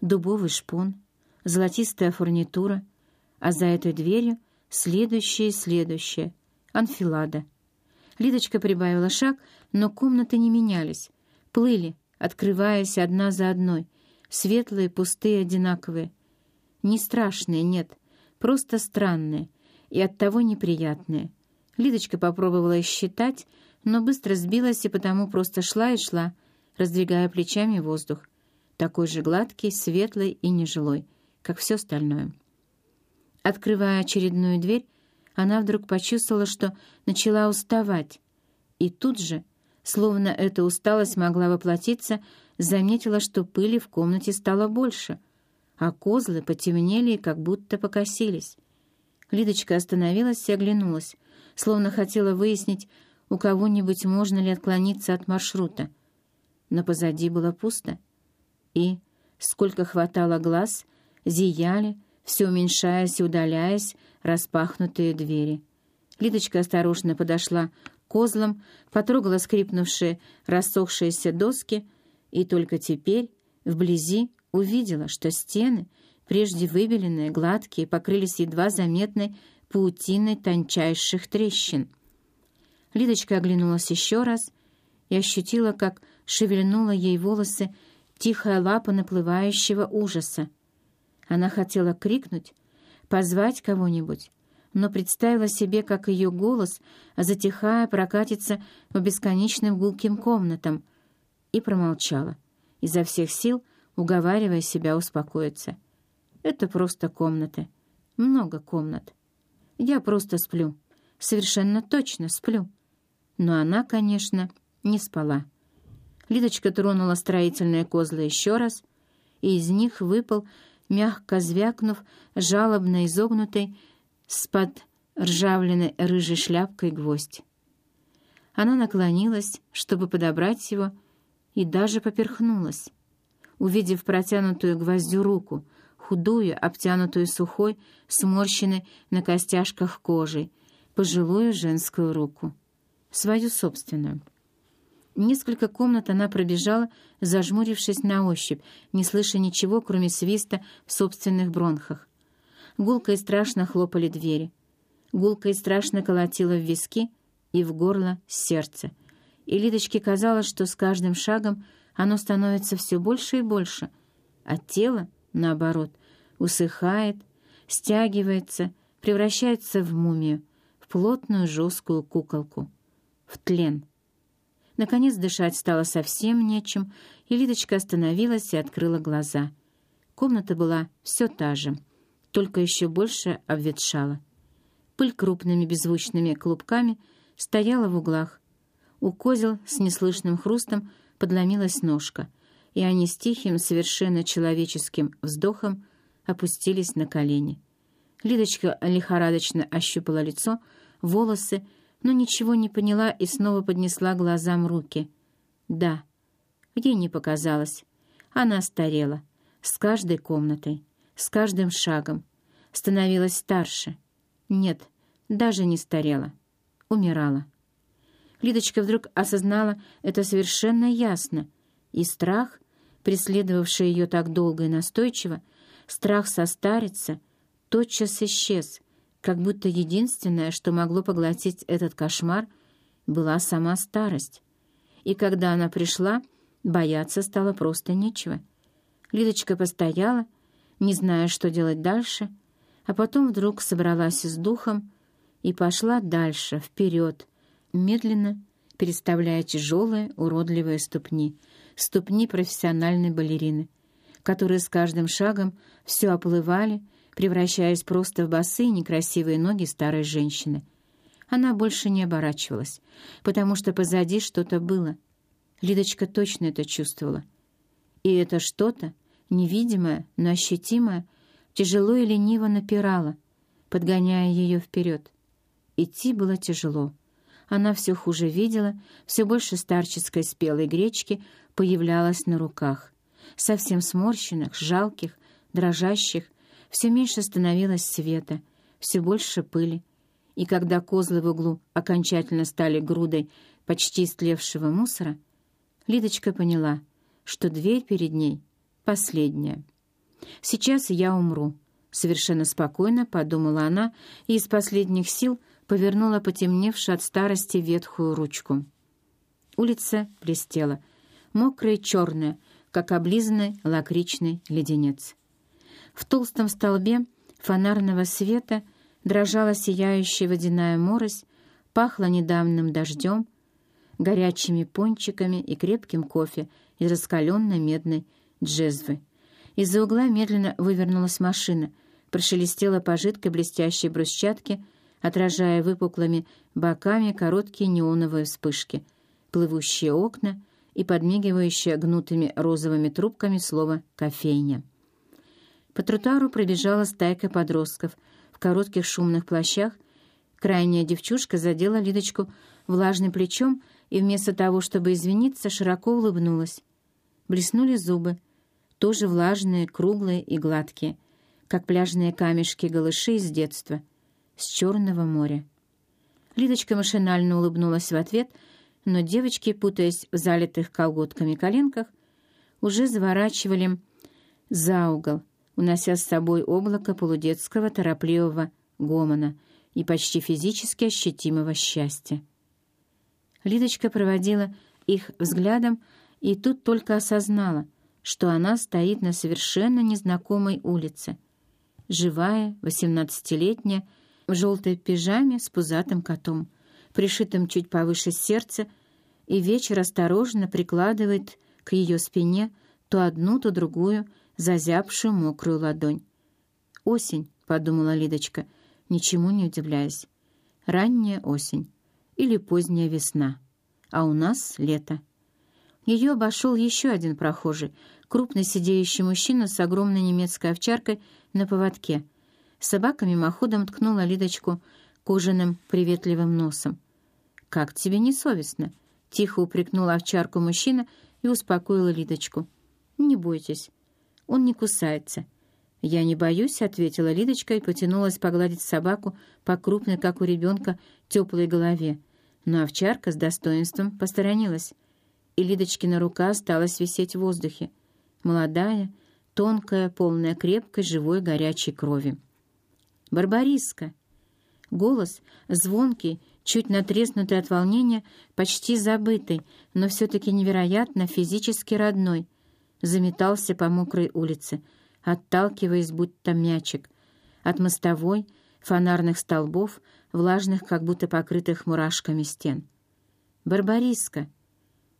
дубовый шпон, золотистая фурнитура, а за этой дверью следующее и следующее — анфилада. Лидочка прибавила шаг, но комнаты не менялись, плыли, открываясь одна за одной, светлые, пустые, одинаковые. Не страшные, нет, просто странные и оттого неприятные. Лидочка попробовала считать, но быстро сбилась и потому просто шла и шла, раздвигая плечами воздух, такой же гладкий, светлый и нежилой, как все остальное. Открывая очередную дверь, она вдруг почувствовала, что начала уставать, и тут же, словно эта усталость могла воплотиться, заметила, что пыли в комнате стало больше, а козлы потемнели и как будто покосились. Лидочка остановилась и оглянулась, словно хотела выяснить, у кого-нибудь можно ли отклониться от маршрута. Но позади было пусто. И, сколько хватало глаз, зияли, все уменьшаясь и удаляясь, распахнутые двери. Лидочка осторожно подошла к козлам, потрогала скрипнувшие, рассохшиеся доски и только теперь, вблизи, увидела, что стены, прежде выбеленные, гладкие, покрылись едва заметной паутиной тончайших трещин. Лидочка оглянулась еще раз и ощутила, как шевельнула ей волосы тихая лапа наплывающего ужаса. Она хотела крикнуть, позвать кого-нибудь, но представила себе, как ее голос, затихая, прокатится по бесконечным гулким комнатам, и промолчала, изо всех сил уговаривая себя успокоиться. «Это просто комнаты. Много комнат. Я просто сплю. Совершенно точно сплю». Но она, конечно, не спала. Лидочка тронула строительные козлы еще раз, и из них выпал, мягко звякнув, жалобно изогнутый, с-под ржавленной рыжей шляпкой гвоздь. Она наклонилась, чтобы подобрать его, и даже поперхнулась, увидев протянутую гвоздю руку, худую, обтянутую сухой, сморщенной на костяшках кожей, пожилую женскую руку свою собственную. Несколько комнат она пробежала, зажмурившись на ощупь, не слыша ничего, кроме свиста в собственных бронхах. Гулко и страшно хлопали двери. Гулко и страшно колотило в виски и в горло сердце. И Лидочке казалось, что с каждым шагом оно становится все больше и больше, а тело, наоборот, усыхает, стягивается, превращается в мумию, в плотную жесткую куколку в тлен. Наконец дышать стало совсем нечем, и Лидочка остановилась и открыла глаза. Комната была все та же, только еще больше обветшала. Пыль крупными беззвучными клубками стояла в углах. У козел с неслышным хрустом подломилась ножка, и они с тихим, совершенно человеческим вздохом опустились на колени. Лидочка лихорадочно ощупала лицо, волосы, но ничего не поняла и снова поднесла глазам руки. Да, ей не показалось. Она старела. С каждой комнатой, с каждым шагом. Становилась старше. Нет, даже не старела. Умирала. Лидочка вдруг осознала это совершенно ясно. И страх, преследовавший ее так долго и настойчиво, страх состариться, тотчас исчез — как будто единственное, что могло поглотить этот кошмар, была сама старость. И когда она пришла, бояться стало просто нечего. Лидочка постояла, не зная, что делать дальше, а потом вдруг собралась с духом и пошла дальше, вперед, медленно переставляя тяжелые, уродливые ступни, ступни профессиональной балерины, которые с каждым шагом все оплывали, превращаясь просто в босые некрасивые ноги старой женщины. Она больше не оборачивалась, потому что позади что-то было. Лидочка точно это чувствовала. И это что-то, невидимое, но ощутимое, тяжело и лениво напирало, подгоняя ее вперед. Идти было тяжело. Она все хуже видела, все больше старческой спелой гречки появлялась на руках, совсем сморщенных, жалких, дрожащих, все меньше становилось света, все больше пыли, и когда козлы в углу окончательно стали грудой почти истлевшего мусора, Лидочка поняла, что дверь перед ней последняя. Сейчас я умру. Совершенно спокойно подумала она и из последних сил повернула потемневшую от старости ветхую ручку. Улица блестела, мокрая черная, как облизанный лакричный леденец. В толстом столбе фонарного света дрожала сияющая водяная морось, пахло недавним дождем, горячими пончиками и крепким кофе из раскаленной медной джезвы. Из-за угла медленно вывернулась машина, прошелестела по жидкой блестящей брусчатке, отражая выпуклыми боками короткие неоновые вспышки, плывущие окна и подмигивающие гнутыми розовыми трубками слово «кофейня». По тротуару пробежала стайка подростков в коротких шумных плащах. Крайняя девчушка задела Лидочку влажным плечом и вместо того, чтобы извиниться, широко улыбнулась. Блеснули зубы, тоже влажные, круглые и гладкие, как пляжные камешки-голыши из детства, с Черного моря. Лидочка машинально улыбнулась в ответ, но девочки, путаясь в залитых колготками коленках, уже заворачивали за угол, унося с собой облако полудетского торопливого гомона и почти физически ощутимого счастья. Лидочка проводила их взглядом и тут только осознала — что она стоит на совершенно незнакомой улице. Живая, восемнадцатилетняя, в желтой пижаме с пузатым котом, пришитым чуть повыше сердца, и вечер осторожно прикладывает к ее спине то одну, то другую, зазябшую мокрую ладонь. «Осень», — подумала Лидочка, ничему не удивляясь. «Ранняя осень или поздняя весна, а у нас лето». Ее обошел еще один прохожий, крупный сидеющий мужчина с огромной немецкой овчаркой на поводке. Собака мимоходом ткнула Лидочку кожаным приветливым носом. «Как тебе не совестно?» — тихо упрекнула овчарку мужчина и успокоила Лидочку. «Не бойтесь, он не кусается». «Я не боюсь», — ответила Лидочка и потянулась погладить собаку по крупной, как у ребенка, теплой голове. Но овчарка с достоинством посторонилась, и Лидочкина рука осталась висеть в воздухе молодая, тонкая, полная крепкой, живой, горячей крови. «Барбариска!» Голос, звонкий, чуть натреснутый от волнения, почти забытый, но все-таки невероятно физически родной, заметался по мокрой улице, отталкиваясь будто мячик, от мостовой, фонарных столбов, влажных, как будто покрытых мурашками стен. «Барбариска!»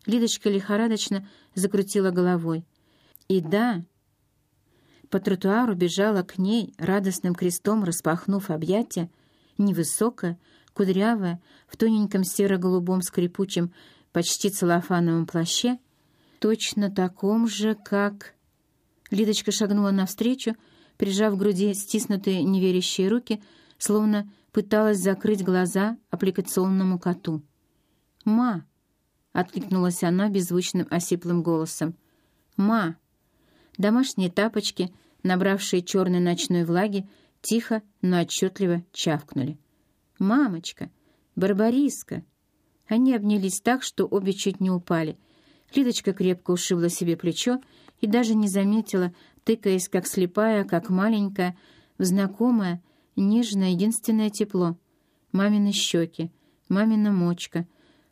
Лидочка лихорадочно закрутила головой. И да, по тротуару бежала к ней, радостным крестом распахнув объятия, невысокая, кудрявая, в тоненьком серо-голубом скрипучем, почти целлофановом плаще, точно таком же, как... Лидочка шагнула навстречу, прижав к груди стиснутые неверящие руки, словно пыталась закрыть глаза аппликационному коту. «Ма!» — откликнулась она беззвучным осиплым голосом. «Ма!» Домашние тапочки, набравшие черной ночной влаги, тихо, но отчетливо чавкнули. «Мамочка! Барбариска!» Они обнялись так, что обе чуть не упали. Лидочка крепко ушибла себе плечо и даже не заметила, тыкаясь как слепая, как маленькая, в знакомое, нежное, единственное тепло. Мамины щеки, мамина мочка,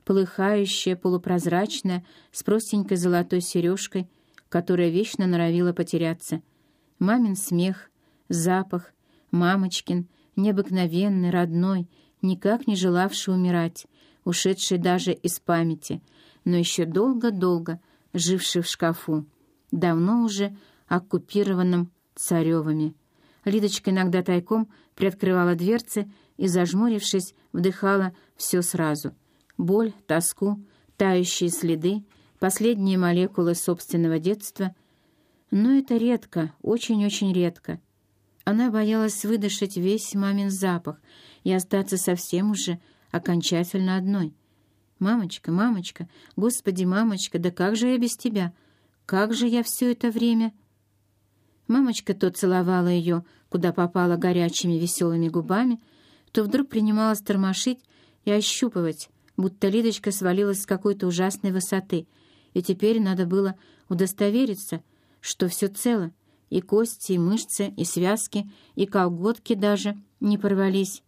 полыхающая, полупрозрачная, с простенькой золотой сережкой, которая вечно норовила потеряться. Мамин смех, запах, мамочкин, необыкновенный, родной, никак не желавший умирать, ушедший даже из памяти, но еще долго-долго живший в шкафу, давно уже оккупированном царевыми. Лидочка иногда тайком приоткрывала дверцы и, зажмурившись, вдыхала все сразу. Боль, тоску, тающие следы, последние молекулы собственного детства, но это редко, очень-очень редко. Она боялась выдышать весь мамин запах и остаться совсем уже окончательно одной. «Мамочка, мамочка, господи, мамочка, да как же я без тебя? Как же я все это время...» Мамочка то целовала ее, куда попала горячими веселыми губами, то вдруг принималась тормошить и ощупывать, будто Лидочка свалилась с какой-то ужасной высоты — и теперь надо было удостовериться, что все цело, и кости, и мышцы, и связки, и колготки даже не порвались.